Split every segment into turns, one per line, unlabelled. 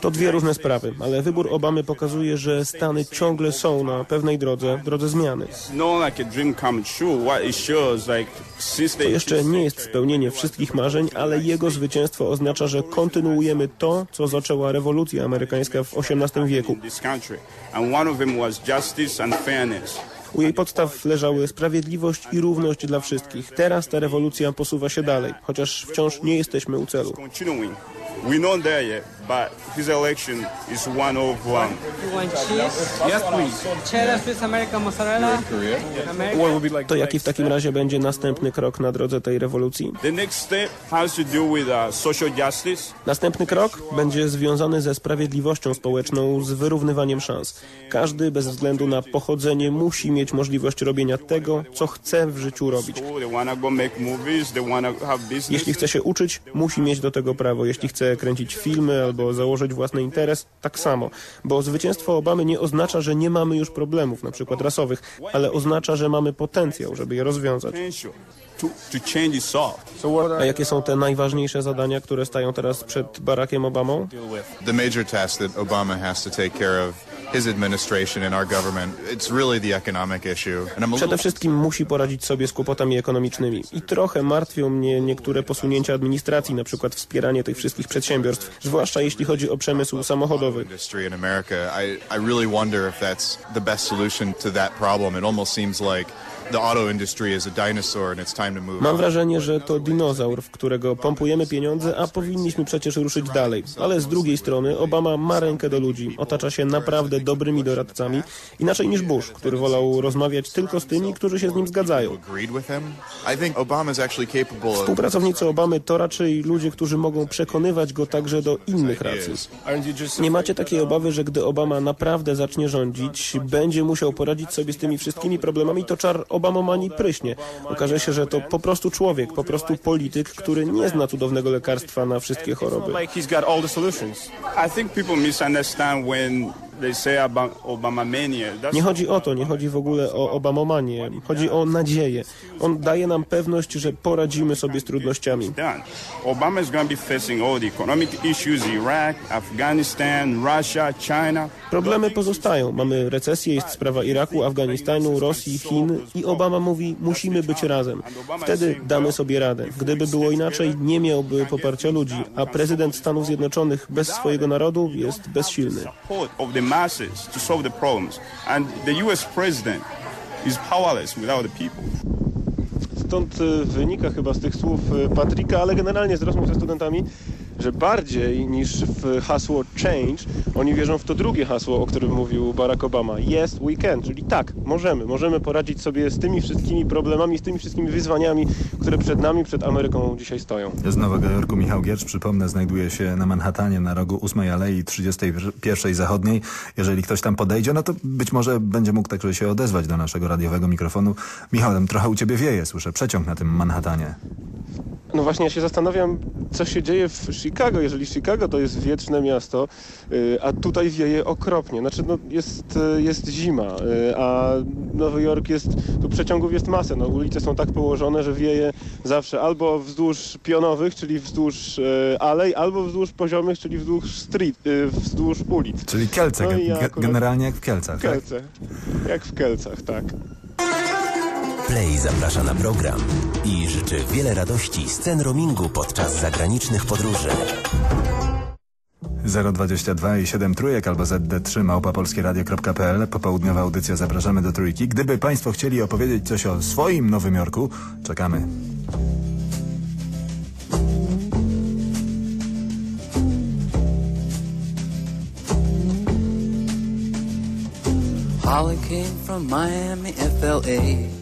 To dwie różne sprawy, ale wybór Obamy pokazuje, że Stany ciągle są na pewnej drodze, drodze zmiany. To jeszcze nie jest spełnienie wszystkich marzeń, ale jego zwycięstwo oznacza, że kontynuujemy to, co zaczęła rewolucja amerykańska w XVIII wieku. U jej podstaw leżały sprawiedliwość i równość dla wszystkich. Teraz ta rewolucja posuwa się dalej, chociaż wciąż nie jesteśmy u celu.
But his election is one of one.
You want cheese? Yes, please. Cheddar, Swiss American mozzarella.
To jaki w takim razie będzie następny krok na drodze tej rewolucji?
The next step has to do with uh, social justice.
Następny krok będzie związany ze sprawiedliwością społeczną, z wyrównywaniem szans. Każdy bez względu na pochodzenie musi mieć możliwość robienia tego, co chce w życiu robić.
They wanna go make movies, they wanna have business.
Jeśli chce się uczyć, musi mieć do tego prawo. Jeśli chce kręcić filmy albo założyć własny interes, tak samo. Bo zwycięstwo Obamy nie oznacza, że nie mamy już problemów, na przykład rasowych, ale oznacza, że mamy potencjał, żeby je rozwiązać. A jakie są te najważniejsze zadania, które stają teraz przed Barackiem Obamą? Przede wszystkim musi poradzić sobie z kłopotami ekonomicznymi. I trochę martwią mnie niektóre posunięcia administracji, na przykład wspieranie tych wszystkich przedsiębiorstw, zwłaszcza jeśli chodzi o przemysł samochodowy.
I, I really wonder if that's the best solution to that problem. It almost seems like
Mam wrażenie, że to dinozaur, w którego pompujemy pieniądze, a powinniśmy przecież ruszyć dalej. Ale z drugiej strony Obama ma rękę do ludzi, otacza się naprawdę dobrymi doradcami, inaczej niż Bush, który wolał rozmawiać tylko z tymi, którzy się z nim zgadzają. Współpracownicy Obamy to raczej ludzie, którzy mogą przekonywać go także do innych racji. Nie macie takiej obawy, że gdy Obama naprawdę zacznie rządzić, będzie musiał poradzić sobie z tymi wszystkimi problemami, to czar Obamomanii pryśnie. Okaże się, że to po prostu człowiek, po prostu polityk, który nie zna cudownego lekarstwa na wszystkie choroby. Nie chodzi o to, nie chodzi w ogóle o Obamomanię, chodzi o nadzieję. On daje nam pewność, że poradzimy sobie z trudnościami.
done. Obama is going to be facing all the economic issues Iraq, Afghanistan, Russia, China.
Problemy pozostają. Mamy recesję, jest sprawa Iraku, Afganistanu, Rosji, Chin i Obama mówi, musimy być razem. Wtedy damy sobie radę. Gdyby było inaczej, nie miałby poparcia ludzi, a prezydent Stanów Zjednoczonych bez swojego narodu jest bezsilny.
Masses to solve the problems. And the US president is powerless without the people.
Stąd y, wynika chyba z tych słów y, Patryka, ale generalnie z rozmów ze studentami, że bardziej niż w hasło change, oni wierzą w to drugie hasło, o którym mówił Barack Obama. Yes, we can, czyli tak, możemy. Możemy poradzić sobie z tymi wszystkimi problemami, z tymi wszystkimi wyzwaniami, które przed nami, przed Ameryką dzisiaj stoją.
Z Nowego Jorku Michał Giercz, przypomnę, znajduje się na Manhattanie na rogu 8 Alei 31 Zachodniej. Jeżeli ktoś tam podejdzie, no to być może będzie mógł także się odezwać do naszego radiowego mikrofonu. Michał, tam trochę u ciebie wieje, słyszę przeciąg na tym Manhattanie.
No właśnie, ja się zastanawiam, co się dzieje w Chicago, jeżeli Chicago to jest wieczne miasto, y, a tutaj wieje okropnie. Znaczy, no, jest, y, jest zima, y, a Nowy Jork jest, tu przeciągów jest masę. No, ulice są tak położone, że wieje zawsze albo wzdłuż pionowych, czyli wzdłuż alej, albo wzdłuż poziomych, czyli wzdłuż street, wzdłuż ulic.
Czyli Kielce,
No ja
generalnie jak w Kielcach, tak?
Kielce. Jak w Kielcach, tak.
Play zaprasza na program i życzy wiele radości scen roamingu podczas zagranicznych podróży.
022 i 7 trójek albo ZD3 małpapolskieradio.pl Popołudniowa audycja Zapraszamy do Trójki. Gdyby Państwo chcieli opowiedzieć coś o swoim Nowym Jorku, czekamy.
Holly came from Miami, FLA.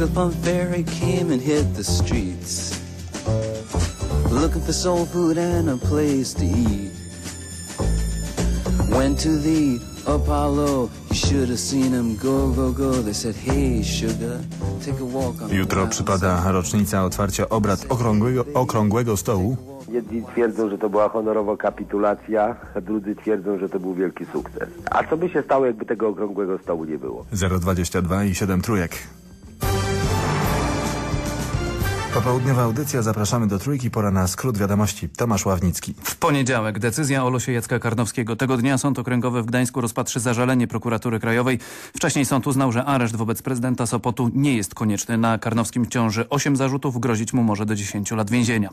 Fairy came and hit the streets Looking for soul food and a place to eat Went to the Apollo You should have seen him go, go, go They said, hey sugar, take a walk on the
Jutro przypada rocznica otwarcia obrad okrągłego, okrągłego stołu.
Jedni twierdzą, że to była honorowa kapitulacja, a drudzy twierdzą, że to był wielki sukces. A co by się stało, jakby tego okrągłego stołu nie było?
022 i 7 trójek. Popołudniowa audycja, zapraszamy do trójki, pora na skrót wiadomości. Tomasz Ławnicki.
W poniedziałek decyzja o losie Jacka Karnowskiego. Tego dnia Sąd Okręgowy w Gdańsku rozpatrzy zażalenie prokuratury krajowej. Wcześniej sąd uznał, że areszt wobec prezydenta Sopotu nie jest konieczny. Na Karnowskim ciąży 8 zarzutów, grozić mu może do 10 lat więzienia.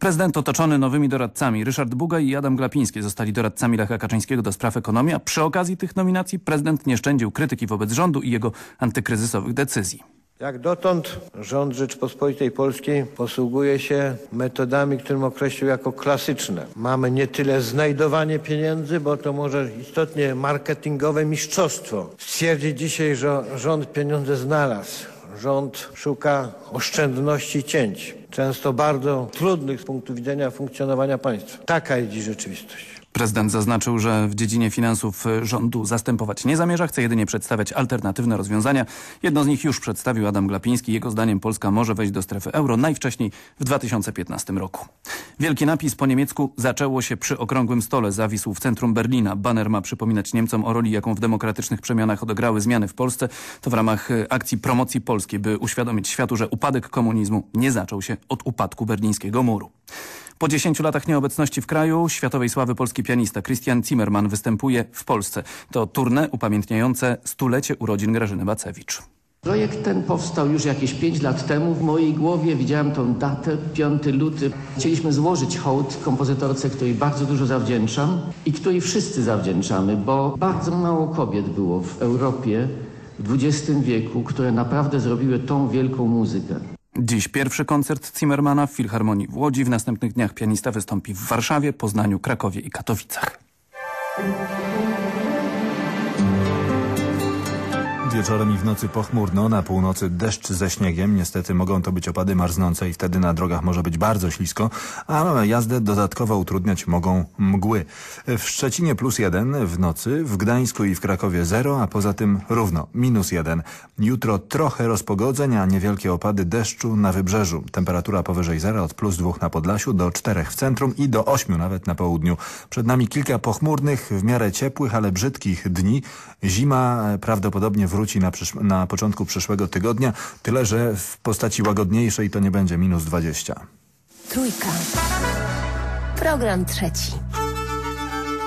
Prezydent otoczony nowymi doradcami. Ryszard Buga i Adam Glapiński zostali doradcami Lecha Kaczyńskiego do spraw ekonomii, a przy okazji tych nominacji prezydent nie szczędził krytyki wobec rządu i jego antykryzysowych decyzji.
Jak dotąd rząd Rzeczpospolitej Polskiej posługuje się metodami, którym określił jako klasyczne. Mamy nie tyle znajdowanie pieniędzy, bo to może istotnie marketingowe mistrzostwo. Stwierdzić dzisiaj, że rząd pieniądze znalazł. Rząd szuka oszczędności cięć, często bardzo trudnych z punktu widzenia funkcjonowania państwa. Taka jest dziś rzeczywistość.
Prezydent zaznaczył, że w dziedzinie finansów rządu zastępować nie zamierza, chce jedynie przedstawiać alternatywne rozwiązania. Jedno z nich już przedstawił Adam Glapiński. Jego zdaniem Polska może wejść do strefy euro najwcześniej w 2015 roku. Wielki napis po niemiecku zaczęło się przy okrągłym stole. Zawisł w centrum Berlina. Baner ma przypominać Niemcom o roli, jaką w demokratycznych przemianach odegrały zmiany w Polsce. To w ramach akcji promocji Polski, by uświadomić światu, że upadek komunizmu nie zaczął się od upadku berlińskiego muru. Po 10 latach nieobecności w kraju światowej sławy polski pianista Christian Zimmerman występuje w Polsce. To tournée upamiętniające stulecie urodzin Grażyny Bacewicz.
Projekt ten powstał już jakieś 5 lat temu. W mojej głowie widziałem tą datę, 5 luty. Chcieliśmy złożyć hołd kompozytorce, której bardzo dużo zawdzięczam i której wszyscy zawdzięczamy, bo bardzo mało kobiet było w Europie w XX wieku, które naprawdę zrobiły tą wielką muzykę.
Dziś pierwszy koncert Zimmermana w Filharmonii w Łodzi. W następnych dniach pianista wystąpi w Warszawie, Poznaniu, Krakowie i Katowicach.
Wieczorem i w nocy pochmurno, na północy deszcz ze śniegiem. Niestety mogą to być opady marznące i wtedy na drogach może być bardzo ślisko, a jazdę dodatkowo utrudniać mogą mgły. W Szczecinie plus jeden w nocy, w Gdańsku i w Krakowie zero, a poza tym równo minus jeden. Jutro trochę rozpogodzeń, a niewielkie opady deszczu na wybrzeżu. Temperatura powyżej zera od plus dwóch na Podlasiu do czterech w centrum i do ośmiu nawet na południu. Przed nami kilka pochmurnych, w miarę ciepłych, ale brzydkich dni. Zima prawdopodobnie wróci na, na początku przyszłego tygodnia, tyle że w postaci łagodniejszej to nie będzie minus 20.
Trójka. Program trzeci.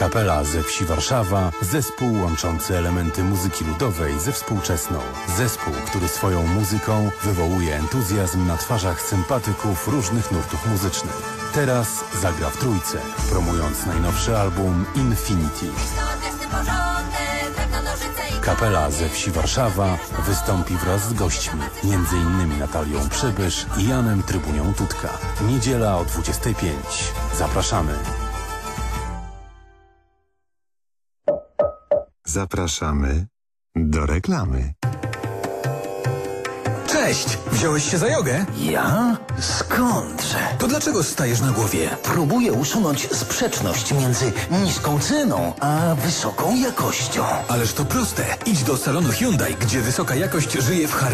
Kapela ze wsi Warszawa, zespół łączący elementy muzyki ludowej ze współczesną. Zespół, który swoją muzyką wywołuje entuzjazm na twarzach sympatyków różnych nurtów muzycznych. Teraz zagra w trójce, promując najnowszy album Infinity. Kapela ze wsi Warszawa wystąpi wraz z gośćmi, m.in. Natalią Przybysz i Janem Trybunią Tutka. Niedziela o 25. Zapraszamy.
Zapraszamy Do reklamy.
Cześć! Wziąłeś się za jogę?
Ja? Skądże?
To dlaczego stajesz na głowie?
Próbuję usunąć sprzeczność między niską ceną a wysoką jakością.
Ależ to proste. Idź do salonu Hyundai, gdzie wysoka jakość żyje w harmonii.